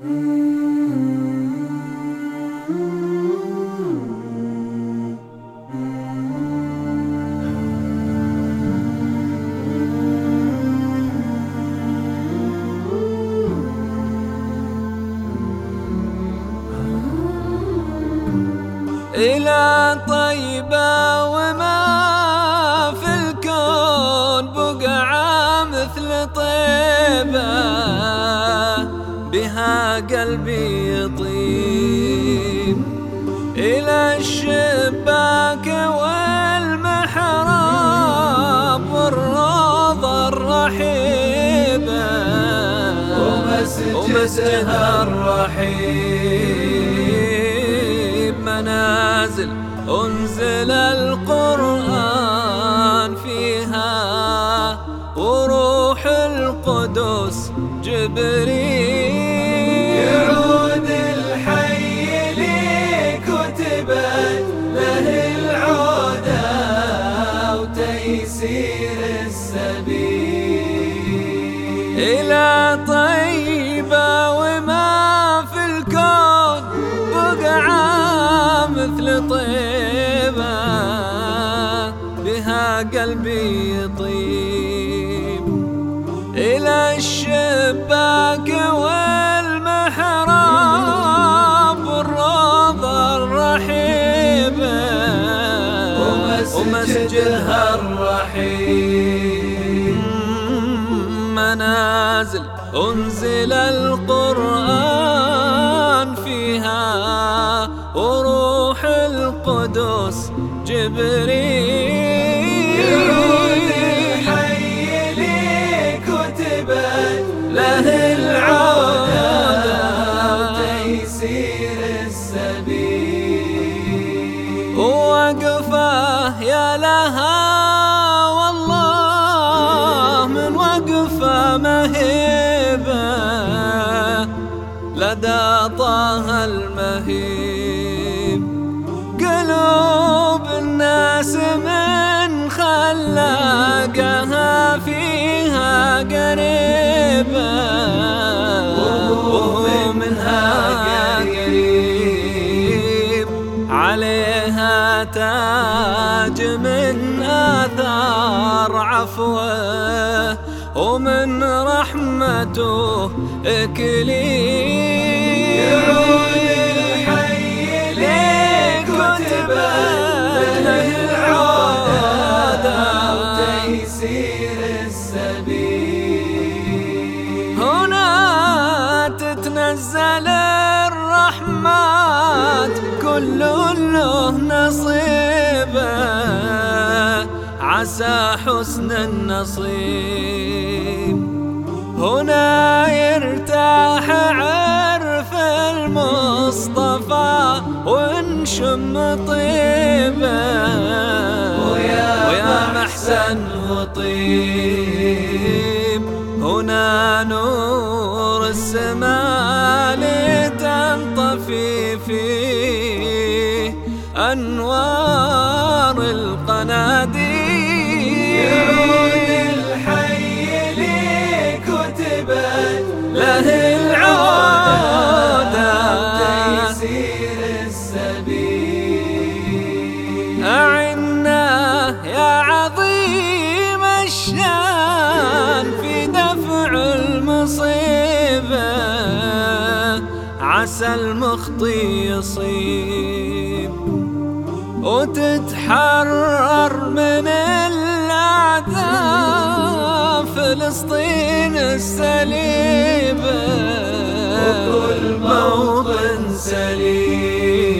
إلى طيبة وما في الكون بقعة مثل طيبة. بها قلبي يطيب إلى الشباك والمحراب والروضة الرحيبة ومسجدها الرحيب. منازل أنزل القرآن فيها وروح القدس جبريل إلى طيبة وما في الكون بقعة مثل طيبة، بها قلبي يطيب. إلى الشباك والمحراب والروضة الرحيبة، ومسجدها الرحيم منازل أنزل القرآن فيها وروح القدس جبريل يعود الحي له العودة السبيل يا لها لدى طه المهيب قلوب الناس من خلاقها فيها قريبة وهو منها قريب عليها تاج من آثار عفوه ومن رحمته إكليل وتيسير السبيل هنا تتنزل الرحمات كل له نصيبه، عسى حسن النصيب. هنا يرتاح عرف المصطفى ونشم طيبه وطيب هنا نور السماء لتنطفي فيه أنوار القناديل. يعود الحي له العودة. تيسير السبيل. المصيبة عسى المخطي يصيب. وتتحرر من العذاب فلسطين السليبة. وكل موطن سليم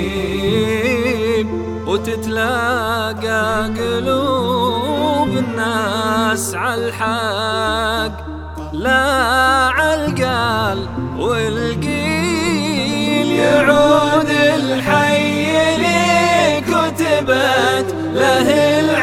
وتتلاقى قلوب الناس على الحق. لا عالقال والقيل يعود الحي لي كتبت له العالم